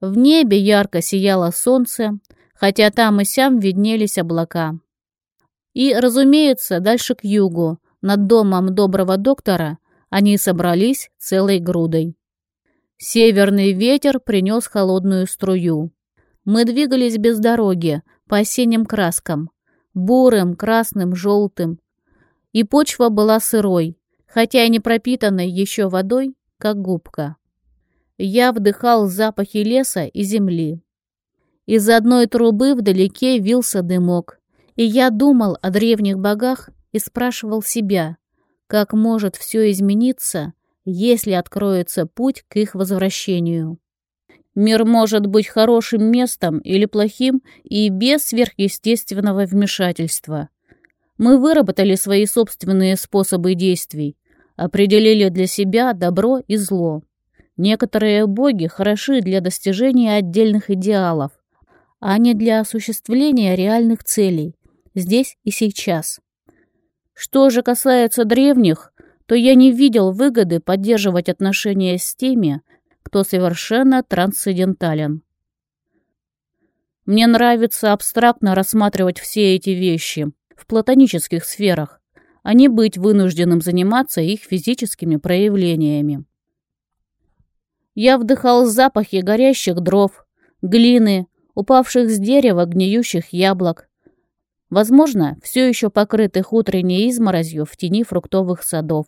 В небе ярко сияло солнце, хотя там и сям виднелись облака. И, разумеется, дальше к югу, над домом доброго доктора, они собрались целой грудой. Северный ветер принес холодную струю. Мы двигались без дороги, по осенним краскам. Бурым, красным, желтым. И почва была сырой, хотя и не пропитанной еще водой, как губка. Я вдыхал запахи леса и земли. Из одной трубы вдалеке вился дымок, и я думал о древних богах и спрашивал себя, как может все измениться, если откроется путь к их возвращению. Мир может быть хорошим местом или плохим и без сверхъестественного вмешательства. Мы выработали свои собственные способы действий, определили для себя добро и зло. Некоторые боги хороши для достижения отдельных идеалов, а не для осуществления реальных целей, здесь и сейчас. Что же касается древних, то я не видел выгоды поддерживать отношения с теми, кто совершенно трансцендентален. Мне нравится абстрактно рассматривать все эти вещи в платонических сферах, а не быть вынужденным заниматься их физическими проявлениями. Я вдыхал запахи горящих дров, глины, упавших с дерева гниющих яблок, возможно, все еще покрытых утренней изморозью в тени фруктовых садов.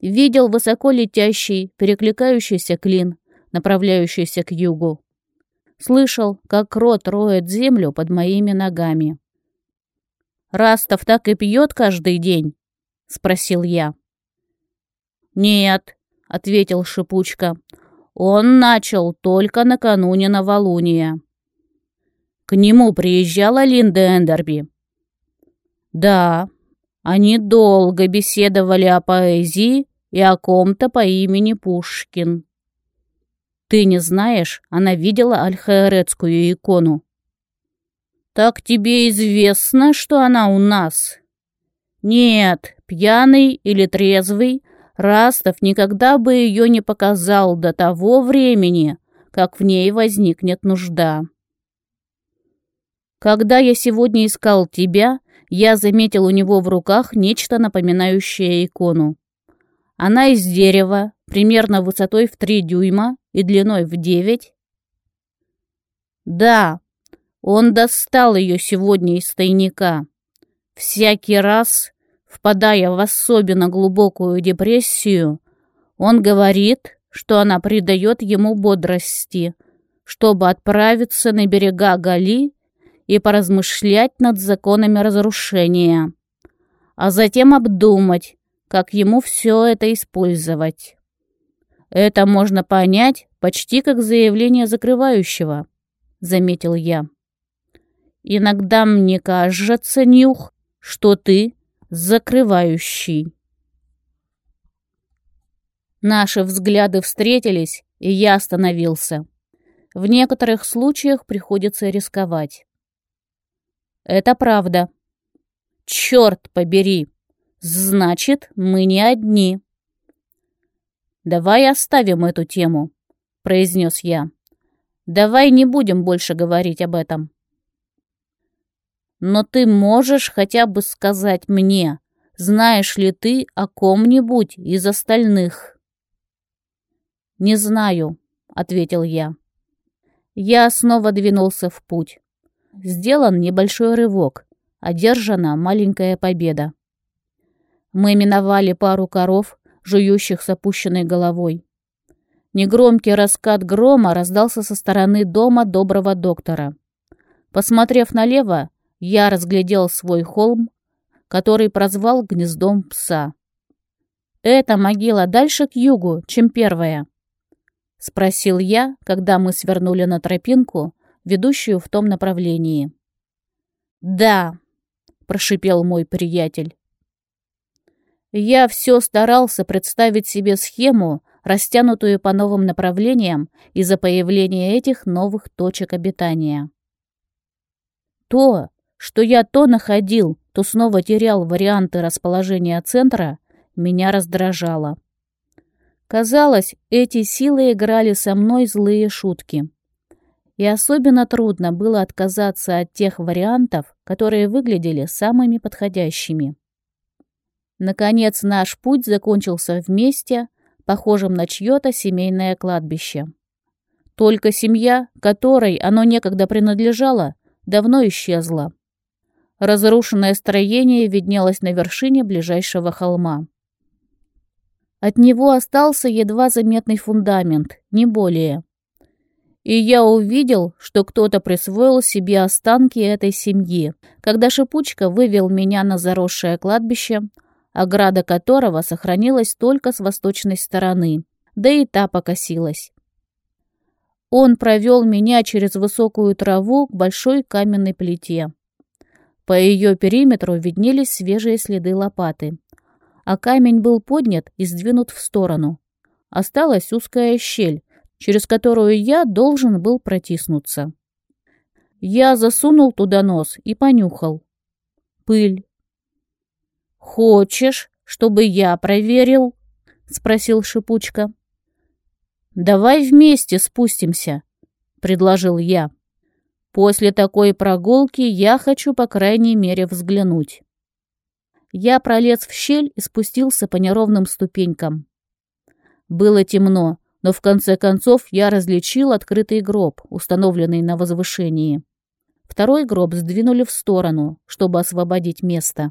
Видел высоко летящий, перекликающийся клин, направляющийся к югу. Слышал, как крот роет землю под моими ногами. «Растов так и пьет каждый день?» — спросил я. «Нет», — ответил Шипучка. «Он начал только накануне новолуния». «К нему приезжала Линда Эндерби?» «Да, они долго беседовали о поэзии и о ком-то по имени Пушкин. Ты не знаешь, она видела альхаэрецкую икону. Так тебе известно, что она у нас? Нет, пьяный или трезвый, Растов никогда бы ее не показал до того времени, как в ней возникнет нужда. Когда я сегодня искал тебя, я заметил у него в руках нечто напоминающее икону. Она из дерева, примерно высотой в три дюйма и длиной в девять. Да, он достал ее сегодня из тайника. Всякий раз, впадая в особенно глубокую депрессию, он говорит, что она придает ему бодрости, чтобы отправиться на берега Гали и поразмышлять над законами разрушения, а затем обдумать, как ему все это использовать. Это можно понять почти как заявление закрывающего, заметил я. Иногда мне кажется, Нюх, что ты закрывающий. Наши взгляды встретились, и я остановился. В некоторых случаях приходится рисковать. Это правда. Черт побери! Значит, мы не одни. Давай оставим эту тему, произнес я. Давай не будем больше говорить об этом. Но ты можешь хотя бы сказать мне, знаешь ли ты о ком-нибудь из остальных? Не знаю, ответил я. Я снова двинулся в путь. Сделан небольшой рывок, одержана маленькая победа. Мы миновали пару коров, жующих с опущенной головой. Негромкий раскат грома раздался со стороны дома доброго доктора. Посмотрев налево, я разглядел свой холм, который прозвал гнездом пса. «Эта могила дальше к югу, чем первая?» — спросил я, когда мы свернули на тропинку, ведущую в том направлении. «Да», — прошипел мой приятель. Я все старался представить себе схему, растянутую по новым направлениям из-за появления этих новых точек обитания. То, что я то находил, то снова терял варианты расположения центра, меня раздражало. Казалось, эти силы играли со мной злые шутки. И особенно трудно было отказаться от тех вариантов, которые выглядели самыми подходящими. Наконец наш путь закончился в месте, похожем на чье-то семейное кладбище. Только семья, которой оно некогда принадлежало, давно исчезла. Разрушенное строение виднелось на вершине ближайшего холма. От него остался едва заметный фундамент, не более. И я увидел, что кто-то присвоил себе останки этой семьи, когда Шипучка вывел меня на заросшее кладбище, ограда которого сохранилась только с восточной стороны, да и та покосилась. Он провел меня через высокую траву к большой каменной плите. По ее периметру виднелись свежие следы лопаты, а камень был поднят и сдвинут в сторону. Осталась узкая щель, через которую я должен был протиснуться. Я засунул туда нос и понюхал. Пыль. «Хочешь, чтобы я проверил?» — спросил Шипучка. «Давай вместе спустимся», — предложил я. «После такой прогулки я хочу, по крайней мере, взглянуть». Я пролез в щель и спустился по неровным ступенькам. Было темно, но в конце концов я различил открытый гроб, установленный на возвышении. Второй гроб сдвинули в сторону, чтобы освободить место.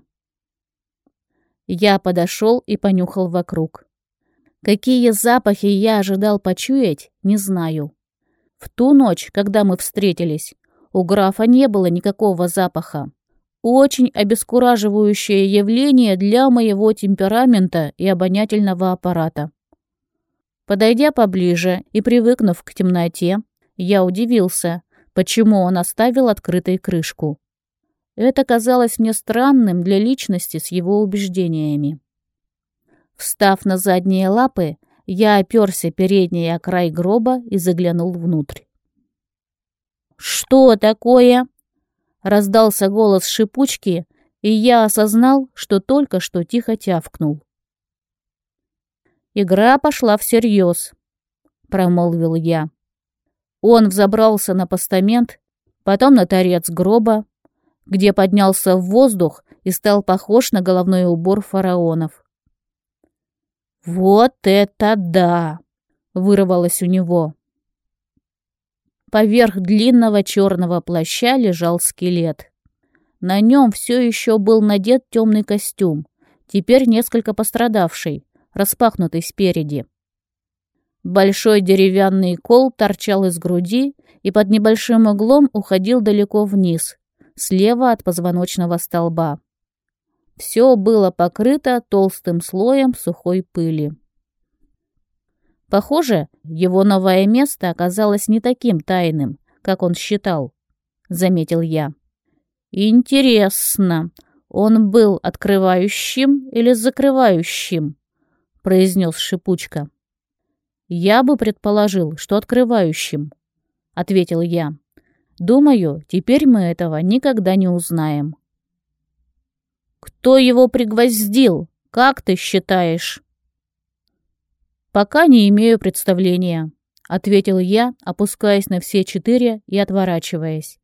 Я подошел и понюхал вокруг. Какие запахи я ожидал почуять, не знаю. В ту ночь, когда мы встретились, у графа не было никакого запаха. Очень обескураживающее явление для моего темперамента и обонятельного аппарата. Подойдя поближе и привыкнув к темноте, я удивился, почему он оставил открытой крышку. Это казалось мне странным для личности с его убеждениями. Встав на задние лапы, я оперся передний о край гроба и заглянул внутрь. «Что такое?» — раздался голос шипучки, и я осознал, что только что тихо тявкнул. «Игра пошла всерьез», — промолвил я. Он взобрался на постамент, потом на торец гроба, где поднялся в воздух и стал похож на головной убор фараонов. «Вот это да!» — вырвалось у него. Поверх длинного черного плаща лежал скелет. На нем все еще был надет темный костюм, теперь несколько пострадавший, распахнутый спереди. Большой деревянный кол торчал из груди и под небольшим углом уходил далеко вниз, слева от позвоночного столба. Все было покрыто толстым слоем сухой пыли. Похоже, его новое место оказалось не таким тайным, как он считал, — заметил я. «Интересно, он был открывающим или закрывающим?» — произнес Шипучка. «Я бы предположил, что открывающим», — ответил я. «Думаю, теперь мы этого никогда не узнаем». Кто его пригвоздил? Как ты считаешь?» «Пока не имею представления», — ответил я, опускаясь на все четыре и отворачиваясь.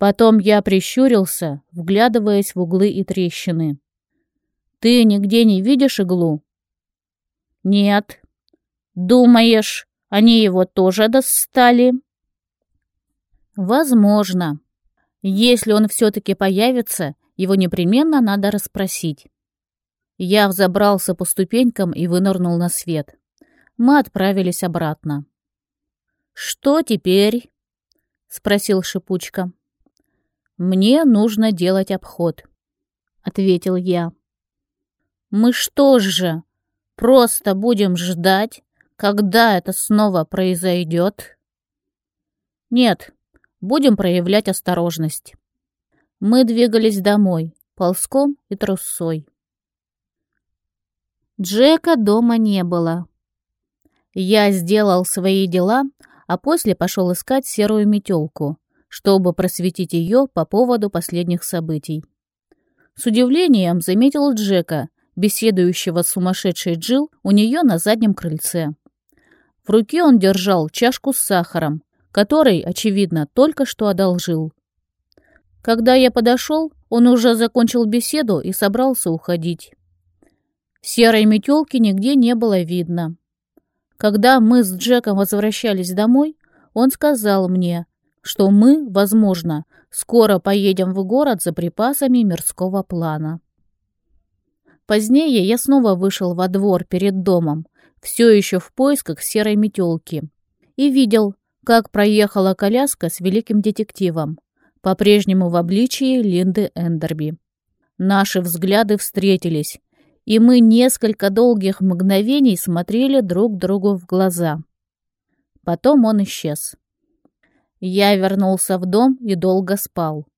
Потом я прищурился, вглядываясь в углы и трещины. «Ты нигде не видишь иглу?» «Нет». «Думаешь, они его тоже достали?» «Возможно. Если он все-таки появится, его непременно надо расспросить. Я взобрался по ступенькам и вынырнул на свет. Мы отправились обратно. «Что теперь?» — спросил Шипучка. «Мне нужно делать обход», — ответил я. «Мы что же, просто будем ждать, когда это снова произойдет?» «Нет, будем проявлять осторожность». Мы двигались домой, ползком и трусой. Джека дома не было. Я сделал свои дела, а после пошел искать серую метелку, чтобы просветить ее по поводу последних событий. С удивлением заметил Джека, беседующего с сумасшедшей Джил у нее на заднем крыльце. В руке он держал чашку с сахаром, который, очевидно, только что одолжил. Когда я подошел, он уже закончил беседу и собрался уходить. Серой метелки нигде не было видно. Когда мы с Джеком возвращались домой, он сказал мне, что мы, возможно, скоро поедем в город за припасами мирского плана. Позднее я снова вышел во двор перед домом, все еще в поисках серой метелки, и видел, как проехала коляска с великим детективом, по-прежнему в обличии Линды Эндерби. Наши взгляды встретились, и мы несколько долгих мгновений смотрели друг другу в глаза. Потом он исчез. Я вернулся в дом и долго спал.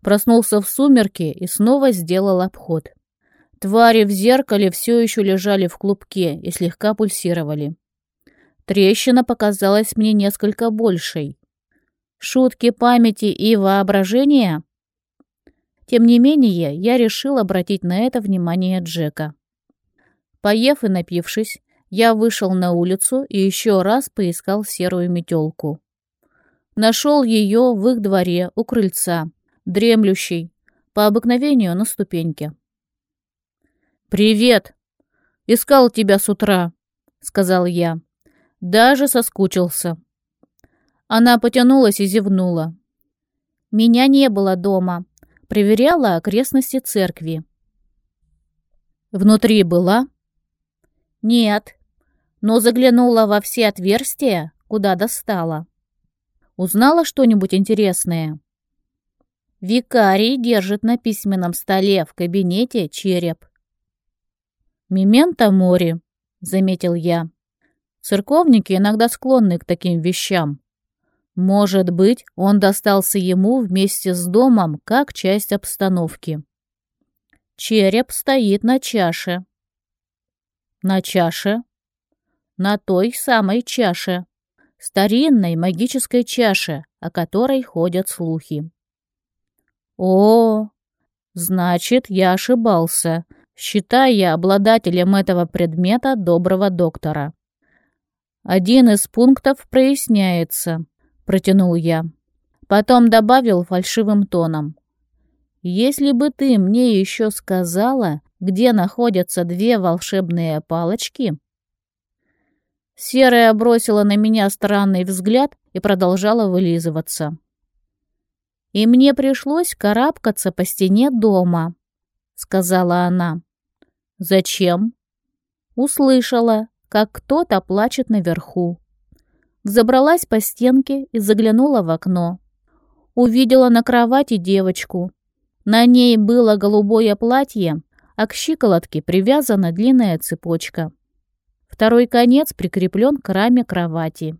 Проснулся в сумерки и снова сделал обход. Твари в зеркале все еще лежали в клубке и слегка пульсировали. Трещина показалась мне несколько большей. Шутки памяти и воображения? Тем не менее, я решил обратить на это внимание Джека. Поев и напившись, я вышел на улицу и еще раз поискал серую метелку. Нашел ее в их дворе у крыльца, дремлющей, по обыкновению на ступеньке. «Привет! Искал тебя с утра», — сказал я. Даже соскучился. Она потянулась и зевнула. «Меня не было дома. Проверяла окрестности церкви». «Внутри была?» «Нет, но заглянула во все отверстия, куда достала». Узнала что-нибудь интересное? Викарий держит на письменном столе в кабинете череп. «Мементо море», — заметил я. «Церковники иногда склонны к таким вещам. Может быть, он достался ему вместе с домом как часть обстановки. Череп стоит на чаше». «На чаше?» «На той самой чаше», старинной магической чаше, о которой ходят слухи. О, значит, я ошибался, считая обладателем этого предмета доброго доктора. Один из пунктов проясняется, протянул я. Потом добавил фальшивым тоном. Если бы ты мне еще сказала, где находятся две волшебные палочки, Серая бросила на меня странный взгляд и продолжала вылизываться. «И мне пришлось карабкаться по стене дома», — сказала она. «Зачем?» Услышала, как кто-то плачет наверху. Взобралась по стенке и заглянула в окно. Увидела на кровати девочку. На ней было голубое платье, а к щиколотке привязана длинная цепочка. Второй конец прикреплен к раме кровати.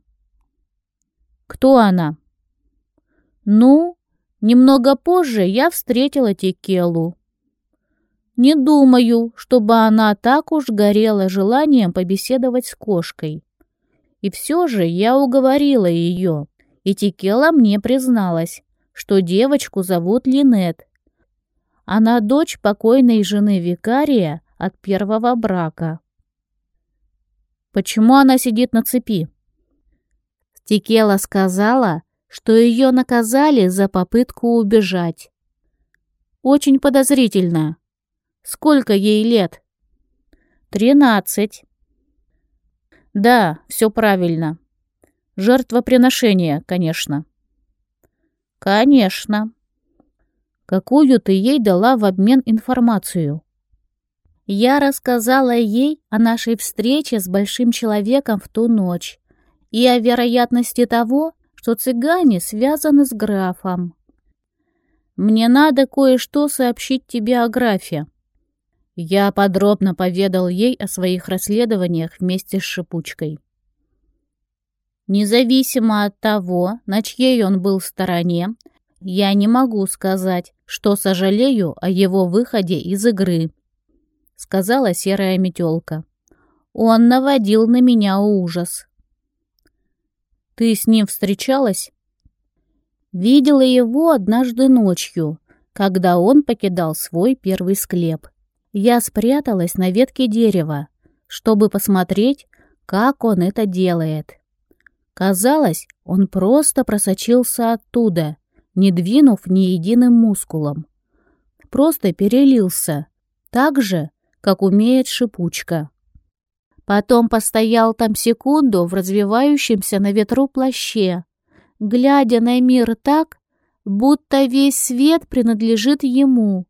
Кто она? Ну, немного позже я встретила Текелу. Не думаю, чтобы она так уж горела желанием побеседовать с кошкой. И все же я уговорила ее, и Текела мне призналась, что девочку зовут Линет. Она дочь покойной жены викария от первого брака. Почему она сидит на цепи? Текела сказала, что ее наказали за попытку убежать. Очень подозрительно. Сколько ей лет? Тринадцать. Да, все правильно. Жертвоприношение, конечно. Конечно. Какую ты ей дала в обмен информацию? Я рассказала ей о нашей встрече с большим человеком в ту ночь и о вероятности того, что цыгане связаны с графом. «Мне надо кое-что сообщить тебе о графе». Я подробно поведал ей о своих расследованиях вместе с Шипучкой. Независимо от того, на чьей он был стороне, я не могу сказать, что сожалею о его выходе из игры сказала серая метелка. Он наводил на меня ужас. Ты с ним встречалась? Видела его однажды ночью, когда он покидал свой первый склеп. Я спряталась на ветке дерева, чтобы посмотреть, как он это делает. Казалось, он просто просочился оттуда, не двинув ни единым мускулом. Просто перелился, так же, как умеет шипучка. Потом постоял там секунду в развивающемся на ветру плаще, глядя на мир так, будто весь свет принадлежит ему,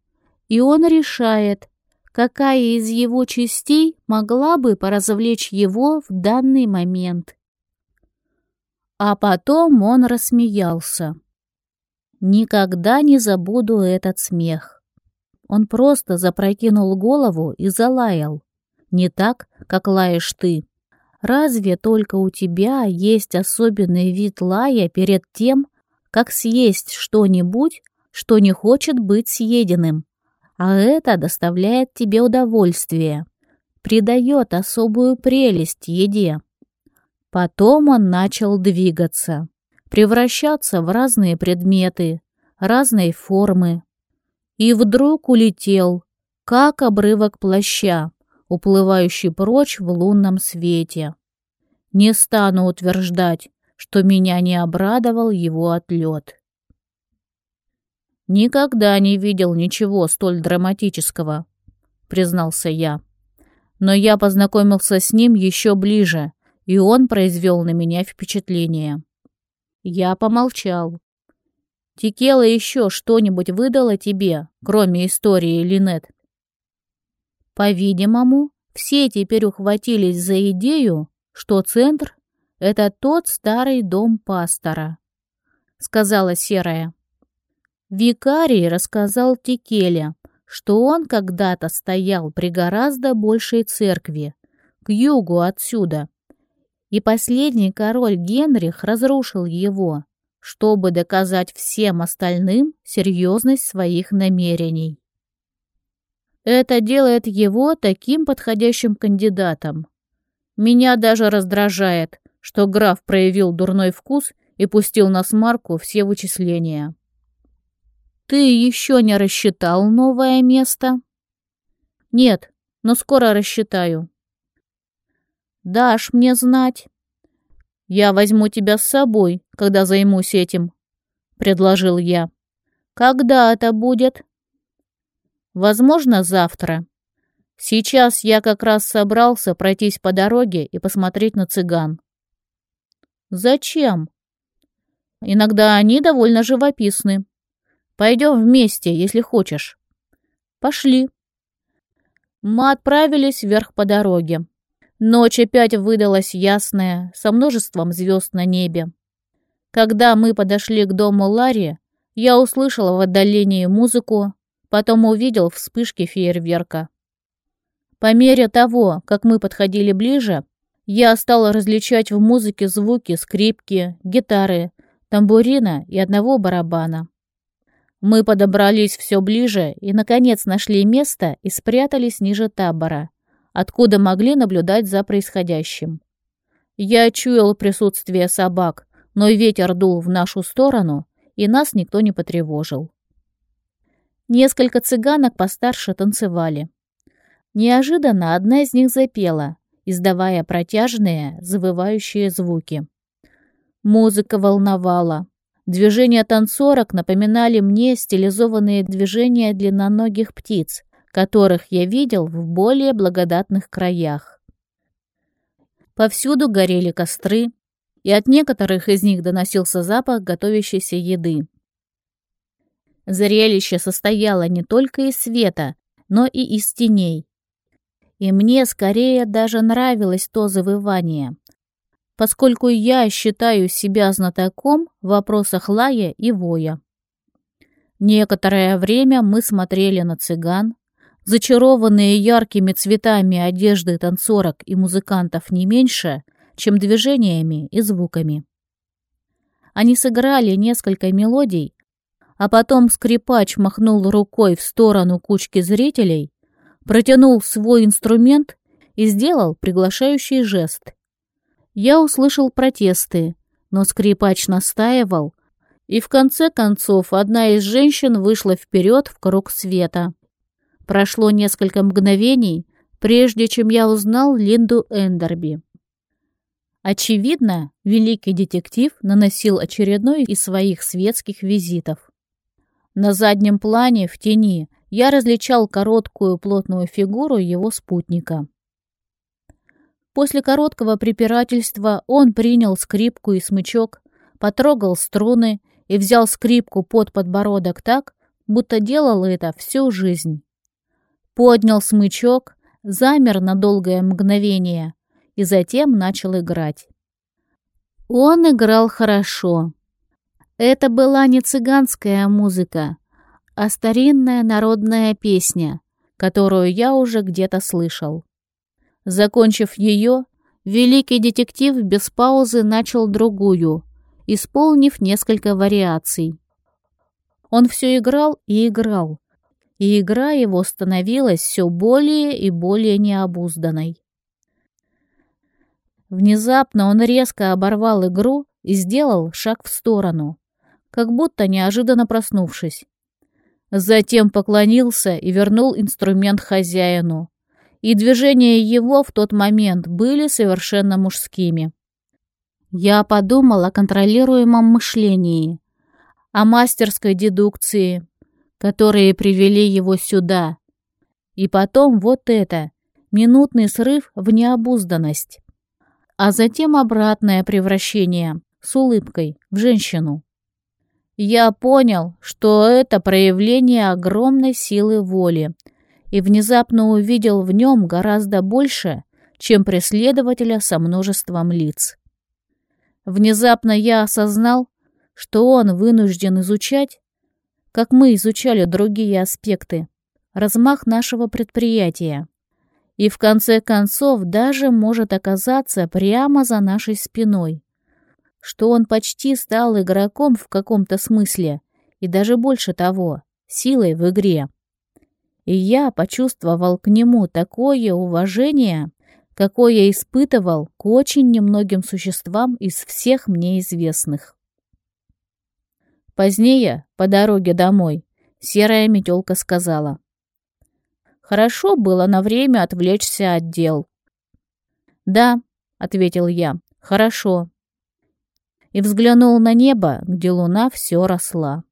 и он решает, какая из его частей могла бы поразвлечь его в данный момент. А потом он рассмеялся. Никогда не забуду этот смех. Он просто запрокинул голову и залаял. Не так, как лаешь ты. Разве только у тебя есть особенный вид лая перед тем, как съесть что-нибудь, что не хочет быть съеденным? А это доставляет тебе удовольствие, придает особую прелесть еде. Потом он начал двигаться, превращаться в разные предметы, разной формы. И вдруг улетел, как обрывок плаща, уплывающий прочь в лунном свете. Не стану утверждать, что меня не обрадовал его отлет. «Никогда не видел ничего столь драматического», — признался я. «Но я познакомился с ним еще ближе, и он произвел на меня впечатление». Я помолчал. «Текела еще что-нибудь выдала тебе, кроме истории Линет?» По-видимому, все теперь ухватились за идею, что центр — это тот старый дом пастора, — сказала Серая. Викарий рассказал Текеле, что он когда-то стоял при гораздо большей церкви, к югу отсюда, и последний король Генрих разрушил его, чтобы доказать всем остальным серьезность своих намерений. Это делает его таким подходящим кандидатом. Меня даже раздражает, что граф проявил дурной вкус и пустил на смарку все вычисления. Ты еще не рассчитал новое место? Нет, но скоро рассчитаю. Дашь мне знать? Я возьму тебя с собой, когда займусь этим, предложил я. Когда это будет? Возможно, завтра. Сейчас я как раз собрался пройтись по дороге и посмотреть на цыган. Зачем? Иногда они довольно живописны. Пойдем вместе, если хочешь. Пошли. Мы отправились вверх по дороге. Ночь опять выдалась ясная, со множеством звезд на небе. Когда мы подошли к дому Ларри, я услышал в отдалении музыку, потом увидел вспышки фейерверка. По мере того, как мы подходили ближе, я стал различать в музыке звуки скрипки, гитары, тамбурина и одного барабана. Мы подобрались все ближе и, наконец, нашли место и спрятались ниже табора, откуда могли наблюдать за происходящим. Я чуял присутствие собак, но ветер дул в нашу сторону, и нас никто не потревожил. Несколько цыганок постарше танцевали. Неожиданно одна из них запела, издавая протяжные, завывающие звуки. Музыка волновала, Движения танцорок напоминали мне стилизованные движения длинноногих птиц, которых я видел в более благодатных краях. Повсюду горели костры, и от некоторых из них доносился запах готовящейся еды. Зрелище состояло не только из света, но и из теней. И мне скорее даже нравилось то завывание, поскольку я считаю себя знатоком в вопросах лая и воя. Некоторое время мы смотрели на цыган, зачарованные яркими цветами одежды танцорок и музыкантов не меньше, чем движениями и звуками. Они сыграли несколько мелодий, а потом скрипач махнул рукой в сторону кучки зрителей, протянул свой инструмент и сделал приглашающий жест. Я услышал протесты, но скрипач настаивал, и в конце концов одна из женщин вышла вперед в круг света. Прошло несколько мгновений, прежде чем я узнал Линду Эндерби. Очевидно, великий детектив наносил очередной из своих светских визитов. На заднем плане, в тени, я различал короткую плотную фигуру его спутника. После короткого препирательства он принял скрипку и смычок, потрогал струны и взял скрипку под подбородок так, будто делал это всю жизнь. Поднял смычок, замер на долгое мгновение и затем начал играть. Он играл хорошо. Это была не цыганская музыка, а старинная народная песня, которую я уже где-то слышал. Закончив ее, великий детектив без паузы начал другую, исполнив несколько вариаций. Он все играл и играл, и игра его становилась все более и более необузданной. Внезапно он резко оборвал игру и сделал шаг в сторону, как будто неожиданно проснувшись. Затем поклонился и вернул инструмент хозяину, и движения его в тот момент были совершенно мужскими. Я подумал о контролируемом мышлении, о мастерской дедукции, которые привели его сюда. И потом вот это, минутный срыв в необузданность, а затем обратное превращение с улыбкой в женщину. Я понял, что это проявление огромной силы воли, и внезапно увидел в нем гораздо больше, чем преследователя со множеством лиц. Внезапно я осознал, что он вынужден изучать как мы изучали другие аспекты, размах нашего предприятия. И в конце концов даже может оказаться прямо за нашей спиной, что он почти стал игроком в каком-то смысле, и даже больше того, силой в игре. И я почувствовал к нему такое уважение, какое испытывал к очень немногим существам из всех мне известных. Позднее, по дороге домой, серая метелка сказала. «Хорошо было на время отвлечься от дел». «Да», — ответил я, — «хорошо». И взглянул на небо, где луна все росла.